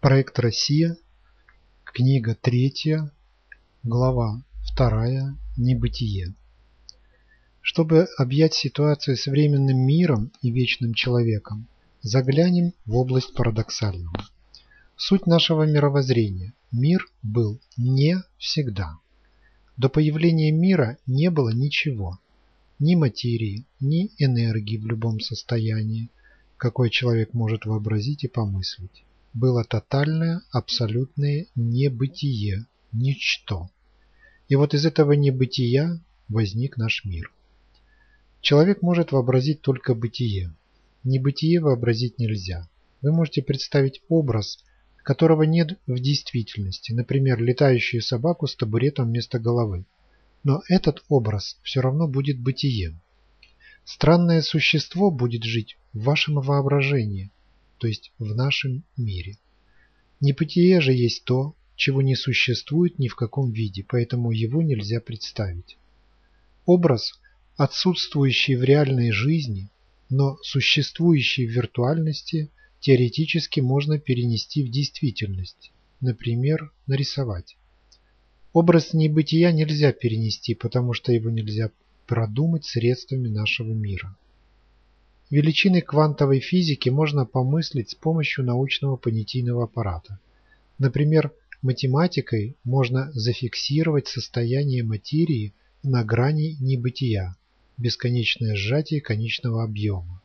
Проект «Россия», книга третья, глава вторая «Небытие». Чтобы объять ситуацию с временным миром и вечным человеком, заглянем в область парадоксального. Суть нашего мировоззрения – мир был не всегда. До появления мира не было ничего, ни материи, ни энергии в любом состоянии, какой человек может вообразить и помыслить было тотальное, абсолютное небытие, ничто. И вот из этого небытия возник наш мир. Человек может вообразить только бытие. Небытие вообразить нельзя. Вы можете представить образ, которого нет в действительности, например, летающую собаку с табуретом вместо головы. Но этот образ все равно будет бытием. Странное существо будет жить в вашем воображении, то есть в нашем мире. Небытие же есть то, чего не существует ни в каком виде, поэтому его нельзя представить. Образ, отсутствующий в реальной жизни, но существующий в виртуальности, теоретически можно перенести в действительность, например, нарисовать. Образ небытия нельзя перенести, потому что его нельзя продумать средствами нашего мира. Величины квантовой физики можно помыслить с помощью научного понятийного аппарата. Например, математикой можно зафиксировать состояние материи на грани небытия, бесконечное сжатие конечного объема.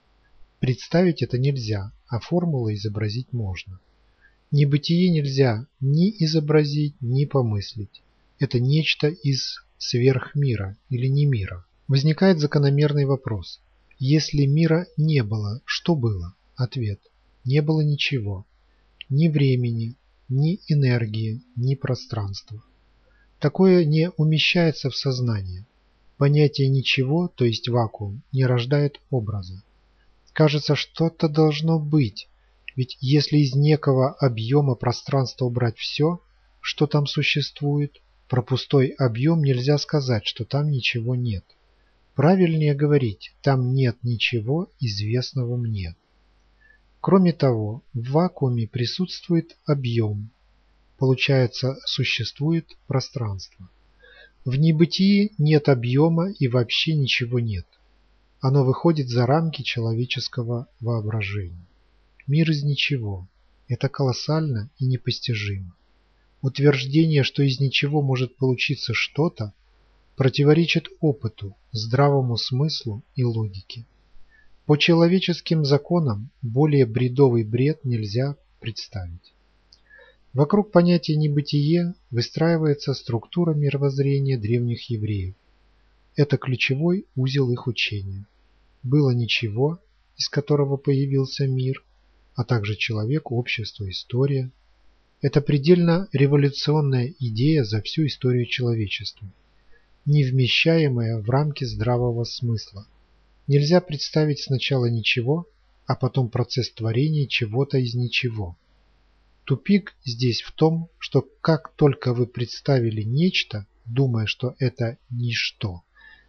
Представить это нельзя, а формулы изобразить можно. Небытие нельзя ни изобразить, ни помыслить. Это нечто из сверхмира или не мира. Возникает закономерный вопрос. Если мира не было, что было? Ответ. Не было ничего. Ни времени, ни энергии, ни пространства. Такое не умещается в сознание. Понятие «ничего», то есть вакуум, не рождает образа. Кажется, что-то должно быть, ведь если из некого объема пространства убрать все, что там существует, про пустой объем нельзя сказать, что там ничего нет. Правильнее говорить, там нет ничего известного мне. Кроме того, в вакууме присутствует объем. Получается, существует пространство. В небытии нет объема и вообще ничего нет. Оно выходит за рамки человеческого воображения. Мир из ничего. Это колоссально и непостижимо. Утверждение, что из ничего может получиться что-то – противоречит опыту, здравому смыслу и логике. По человеческим законам более бредовый бред нельзя представить. Вокруг понятия небытие выстраивается структура мировоззрения древних евреев. Это ключевой узел их учения. Было ничего, из которого появился мир, а также человек, общество, история. Это предельно революционная идея за всю историю человечества – не вмещаемое в рамки здравого смысла. Нельзя представить сначала ничего, а потом процесс творения чего-то из ничего. Тупик здесь в том, что как только вы представили нечто, думая, что это ничто,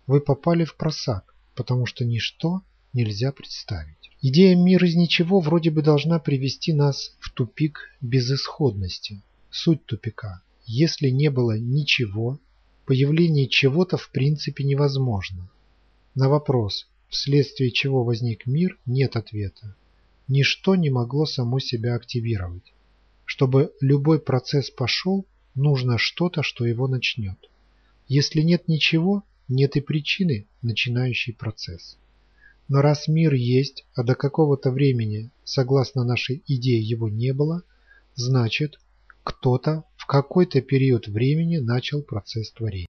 вы попали в просак, потому что ничто нельзя представить. Идея мир из ничего вроде бы должна привести нас в тупик безысходности. Суть тупика. Если не было ничего, появление чего-то в принципе невозможно. На вопрос, вследствие чего возник мир, нет ответа. Ничто не могло само себя активировать. Чтобы любой процесс пошел, нужно что-то, что его начнет. Если нет ничего, нет и причины, начинающей процесс. Но раз мир есть, а до какого-то времени, согласно нашей идее, его не было, значит, кто-то в какой-то период времени начал процесс творения.